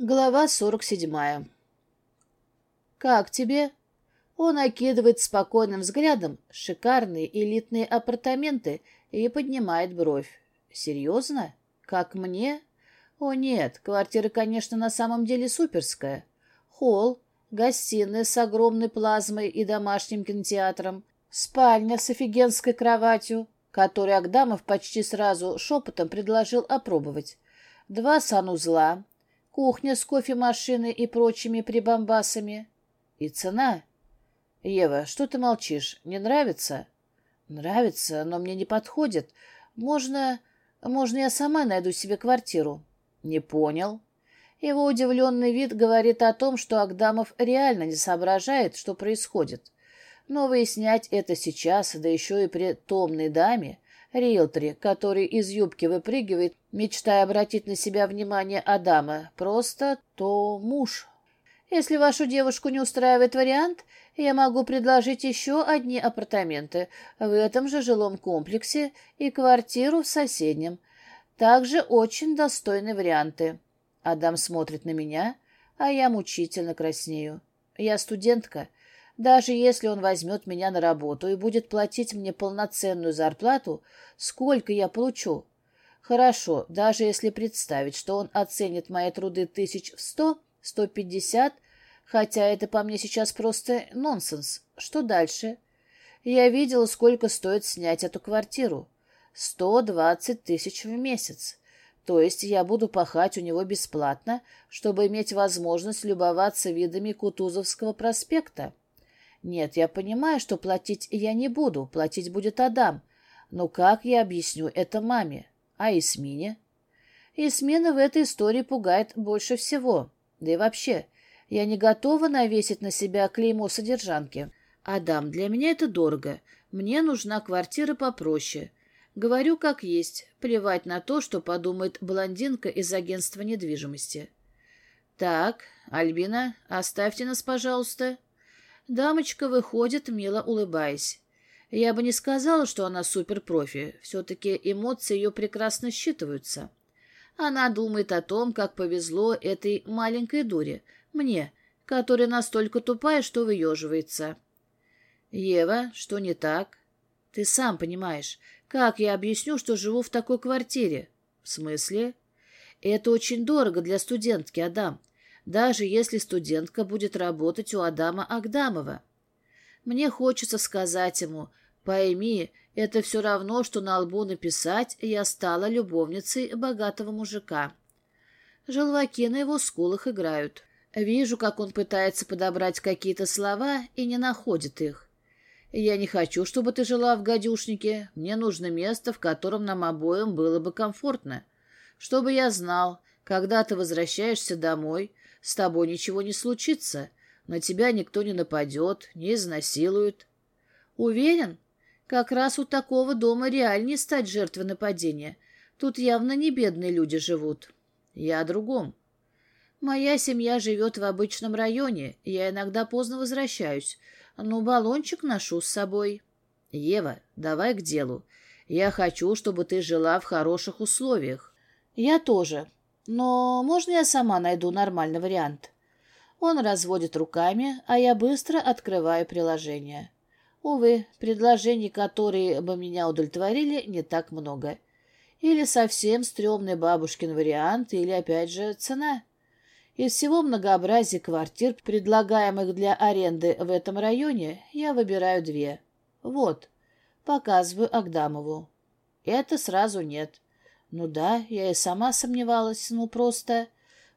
Глава 47. «Как тебе?» Он окидывает спокойным взглядом шикарные элитные апартаменты и поднимает бровь. «Серьезно? Как мне?» «О нет, квартира, конечно, на самом деле суперская. Холл, гостиная с огромной плазмой и домашним кинотеатром, спальня с офигенской кроватью, которую Агдамов почти сразу шепотом предложил опробовать, два санузла, кухня с кофемашиной и прочими прибамбасами. И цена. Ева, что ты молчишь? Не нравится? Нравится, но мне не подходит. Можно... Можно я сама найду себе квартиру? Не понял. Его удивленный вид говорит о том, что Агдамов реально не соображает, что происходит. Но выяснять это сейчас, да еще и при томной даме, риэлторе, который из юбки выпрыгивает, мечтая обратить на себя внимание Адама, просто то муж. Если вашу девушку не устраивает вариант, я могу предложить еще одни апартаменты в этом же жилом комплексе и квартиру в соседнем. Также очень достойные варианты. Адам смотрит на меня, а я мучительно краснею. Я студентка, даже если он возьмет меня на работу и будет платить мне полноценную зарплату, сколько я получу? Хорошо, даже если представить, что он оценит мои труды тысяч в сто, сто пятьдесят, хотя это по мне сейчас просто нонсенс. Что дальше? Я видела, сколько стоит снять эту квартиру. Сто двадцать тысяч в месяц. То есть я буду пахать у него бесплатно, чтобы иметь возможность любоваться видами Кутузовского проспекта. Нет, я понимаю, что платить я не буду, платить будет Адам. Но как я объясню это маме? А Исмине? Исмина в этой истории пугает больше всего. Да и вообще, я не готова навесить на себя клеймо содержанки. Адам, для меня это дорого. Мне нужна квартира попроще. Говорю как есть, плевать на то, что подумает блондинка из агентства недвижимости. Так, Альбина, оставьте нас, пожалуйста. Дамочка выходит, мило улыбаясь. Я бы не сказала, что она суперпрофи. Все-таки эмоции ее прекрасно считываются. Она думает о том, как повезло этой маленькой дуре, мне, которая настолько тупая, что выеживается. «Ева, что не так?» «Ты сам понимаешь, как я объясню, что живу в такой квартире?» «В смысле?» «Это очень дорого для студентки, Адам даже если студентка будет работать у Адама Агдамова. Мне хочется сказать ему, пойми, это все равно, что на лбу написать «я стала любовницей богатого мужика». Желваки на его скулах играют. Вижу, как он пытается подобрать какие-то слова и не находит их. Я не хочу, чтобы ты жила в гадюшнике. Мне нужно место, в котором нам обоим было бы комфортно. Чтобы я знал, когда ты возвращаешься домой, с тобой ничего не случится, на тебя никто не нападет, не изнасилует. Уверен? Как раз у такого дома реальнее стать жертвой нападения. Тут явно не бедные люди живут. Я о другом. Моя семья живет в обычном районе, я иногда поздно возвращаюсь, но баллончик ношу с собой. Ева, давай к делу. Я хочу, чтобы ты жила в хороших условиях. Я тоже. Но можно я сама найду нормальный вариант? Он разводит руками, а я быстро открываю приложение. Увы, предложений, которые бы меня удовлетворили, не так много. Или совсем стрёмный бабушкин вариант, или, опять же, цена. Из всего многообразия квартир, предлагаемых для аренды в этом районе, я выбираю две. Вот, показываю Агдамову. Это сразу нет. Ну да, я и сама сомневалась, ну просто...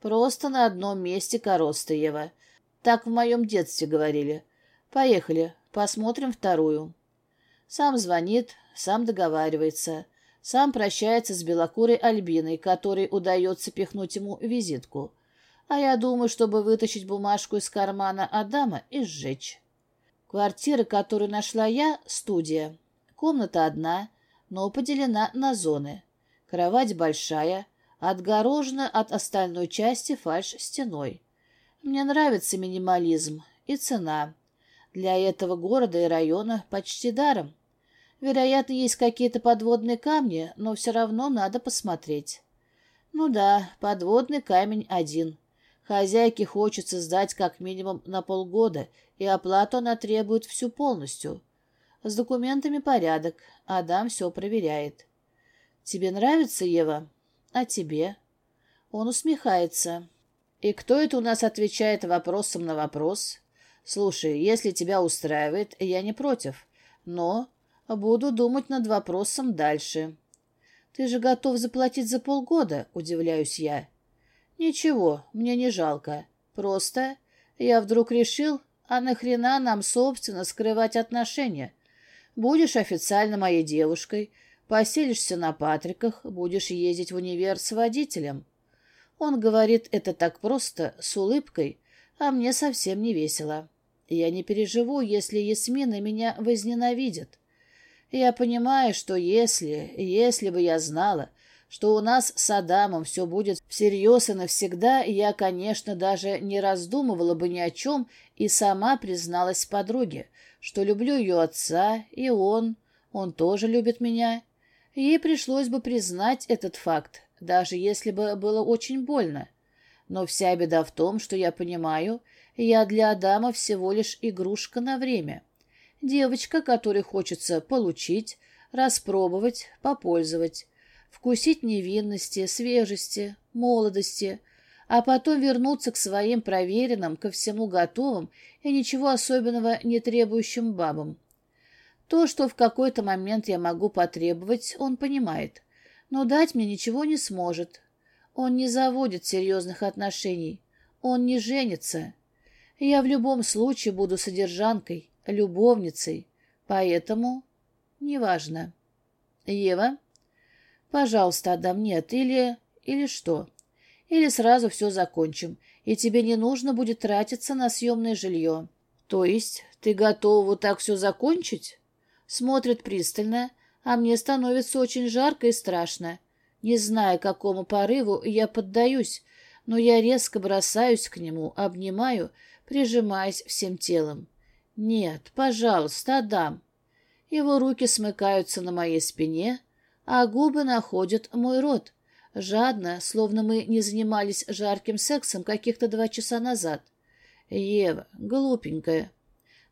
Просто на одном месте Коростаева. Так в моем детстве говорили. Поехали, посмотрим вторую. Сам звонит, сам договаривается, сам прощается с белокурой Альбиной, которой удается пихнуть ему визитку. А я думаю, чтобы вытащить бумажку из кармана Адама и сжечь. Квартира, которую нашла я, — студия. Комната одна, но поделена на зоны. Кровать большая, отгорожена от остальной части фальш-стеной. Мне нравится минимализм и цена. Для этого города и района почти даром. Вероятно, есть какие-то подводные камни, но все равно надо посмотреть. Ну да, подводный камень один. Хозяйке хочется сдать как минимум на полгода, и оплату она требует всю полностью. С документами порядок, Адам все проверяет. «Тебе нравится, Ева? А тебе?» Он усмехается. «И кто это у нас отвечает вопросом на вопрос?» «Слушай, если тебя устраивает, я не против, но буду думать над вопросом дальше». «Ты же готов заплатить за полгода?» — удивляюсь я. «Ничего, мне не жалко. Просто я вдруг решил, а нахрена нам, собственно, скрывать отношения? Будешь официально моей девушкой, поселишься на Патриках, будешь ездить в универ с водителем». Он говорит это так просто, с улыбкой, а мне совсем не весело. Я не переживу, если Ясмина меня возненавидит. Я понимаю, что если, если бы я знала, что у нас с Адамом все будет всерьез и навсегда, я, конечно, даже не раздумывала бы ни о чем и сама призналась подруге, что люблю ее отца, и он, он тоже любит меня. Ей пришлось бы признать этот факт, даже если бы было очень больно. Но вся беда в том, что я понимаю, я для Адама всего лишь игрушка на время. Девочка, которой хочется получить, распробовать, попользовать, вкусить невинности, свежести, молодости, а потом вернуться к своим проверенным, ко всему готовым и ничего особенного не требующим бабам. То, что в какой-то момент я могу потребовать, он понимает, но дать мне ничего не сможет. Он не заводит серьезных отношений, он не женится. Я в любом случае буду содержанкой, любовницей, поэтому неважно. Ева? Пожалуйста, Адам, нет, или... или что? Или сразу все закончим, и тебе не нужно будет тратиться на съемное жилье. То есть ты готова вот так все закончить? Смотрит пристально, а мне становится очень жарко и страшно. Не зная, какому порыву, я поддаюсь, но я резко бросаюсь к нему, обнимаю, прижимаясь всем телом. «Нет, пожалуйста, Адам». Его руки смыкаются на моей спине, а губы находят мой рот, жадно, словно мы не занимались жарким сексом каких-то два часа назад. «Ева, глупенькая».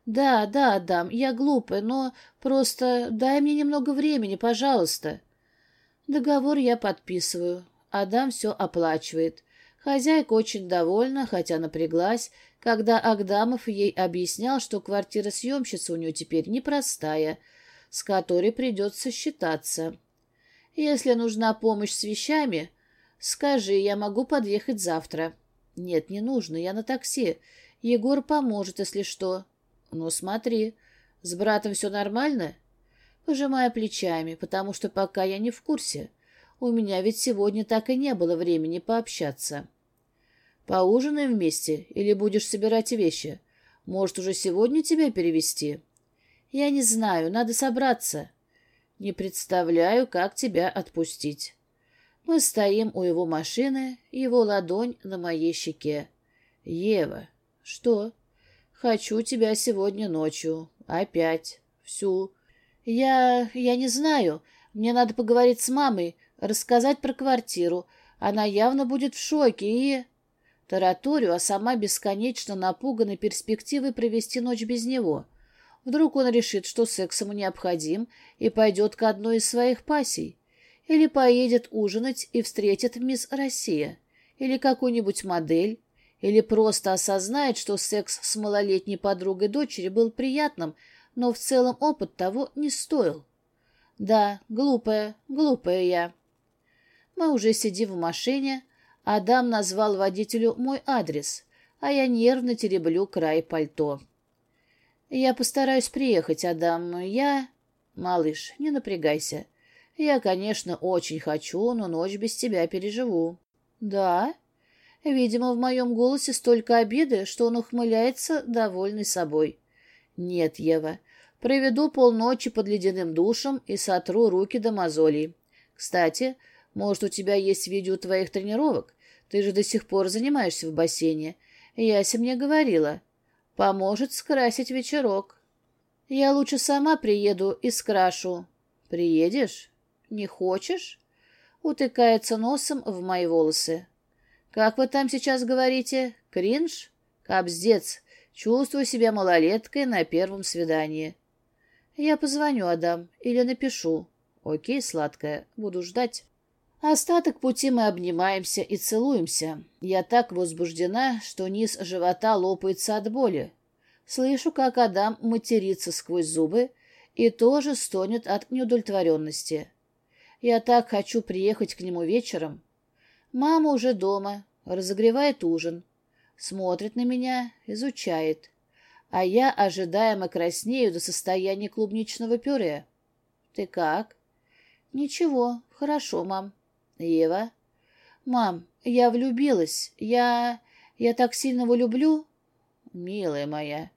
«Да, да, Адам, я глупая, но просто дай мне немного времени, пожалуйста». Договор я подписываю. Адам все оплачивает. Хозяйка очень довольна, хотя напряглась, когда Агдамов ей объяснял, что квартира съемщицы у нее теперь непростая, с которой придется считаться. Если нужна помощь с вещами, скажи, я могу подъехать завтра. Нет, не нужно, я на такси. Егор поможет, если что. Ну, смотри, с братом все нормально? Пожимая плечами, потому что пока я не в курсе. У меня ведь сегодня так и не было времени пообщаться. Поужинаем вместе или будешь собирать вещи? Может, уже сегодня тебя перевести? Я не знаю, надо собраться. Не представляю, как тебя отпустить. Мы стоим у его машины, его ладонь на моей щеке. Ева, что? Хочу тебя сегодня ночью. Опять. Всю. Я... я не знаю. Мне надо поговорить с мамой, рассказать про квартиру. Она явно будет в шоке и... Тараторию, а сама бесконечно напугана перспективой провести ночь без него. Вдруг он решит, что секс ему необходим, и пойдет к одной из своих пассий. Или поедет ужинать и встретит мисс Россия. Или какую-нибудь модель. Или просто осознает, что секс с малолетней подругой дочери был приятным, но в целом опыт того не стоил. Да, глупая, глупая я. Мы уже сидим в машине, Адам назвал водителю мой адрес, а я нервно тереблю край пальто. «Я постараюсь приехать, Адам. Я...» «Малыш, не напрягайся. Я, конечно, очень хочу, но ночь без тебя переживу». «Да?» Видимо, в моем голосе столько обиды, что он ухмыляется, довольный собой. «Нет, Ева, проведу полночи под ледяным душем и сотру руки до мозолей. Кстати, может, у тебя есть видео твоих тренировок? Ты же до сих пор занимаешься в бассейне. Яся мне говорила. Поможет скрасить вечерок. Я лучше сама приеду и скрашу. Приедешь? Не хочешь? Утыкается носом в мои волосы. Как вы там сейчас говорите? Кринж? Кобздец. Чувствую себя малолеткой на первом свидании. Я позвоню, Адам, или напишу. Окей, сладкая, буду ждать. Остаток пути мы обнимаемся и целуемся. Я так возбуждена, что низ живота лопается от боли. Слышу, как Адам матерится сквозь зубы и тоже стонет от неудовлетворенности. Я так хочу приехать к нему вечером. Мама уже дома, разогревает ужин, смотрит на меня, изучает. А я ожидаемо краснею до состояния клубничного пюре. Ты как? Ничего, хорошо, мам. Ева? Мам, я влюбилась. Я... я так сильно его люблю. Милая моя.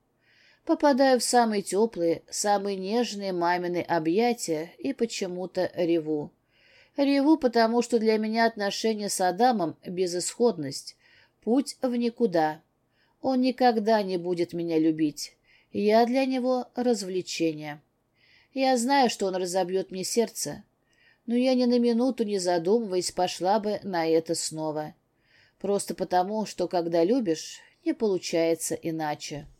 Попадаю в самые теплые, самые нежные мамины объятия и почему-то реву. Реву, потому что для меня отношения с Адамом — безысходность, путь в никуда. Он никогда не будет меня любить. Я для него — развлечение. Я знаю, что он разобьет мне сердце, но я ни на минуту не задумываясь пошла бы на это снова. Просто потому, что когда любишь, не получается иначе.